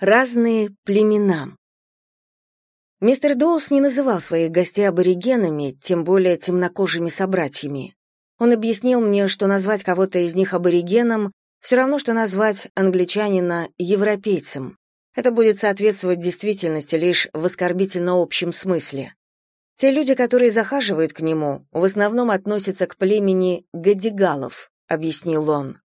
Разные племена. Мистер Доус не называл своих гостей аборигенами, тем более темнокожими собратьями. Он объяснил мне, что назвать кого-то из них аборигеном все равно, что назвать англичанина европейцем. Это будет соответствовать действительности лишь в оскорбительно общем смысле. Те люди, которые захаживают к нему, в основном относятся к племени гадигалов, объяснил он.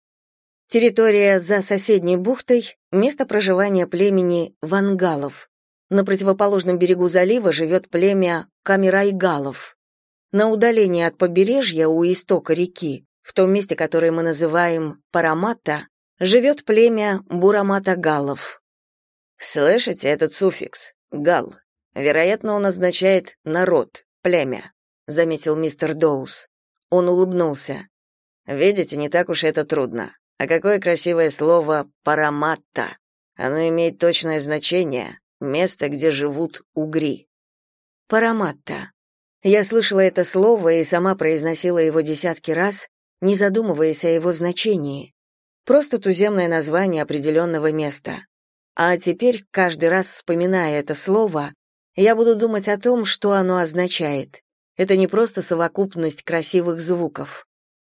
Территория за соседней бухтой — место проживания племени вангалов. На противоположном берегу залива живет племя камерайгалов. На удалении от побережья у истока реки, в том месте, которое мы называем Парамата, живет племя бурамата-галов. Слышите этот суффикс «гал»? Вероятно, он означает «народ», «племя», — заметил мистер Доус. Он улыбнулся. «Видите, не так уж это трудно. А какое красивое слово «параматта». Оно имеет точное значение — место, где живут угри. Параматта. Я слышала это слово и сама произносила его десятки раз, не задумываясь о его значении. Просто туземное название определенного места. А теперь, каждый раз вспоминая это слово, я буду думать о том, что оно означает. Это не просто совокупность красивых звуков.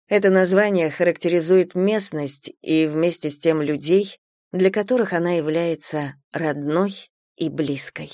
Это название характеризует местность и вместе с тем людей, для которых она является родной и близкой.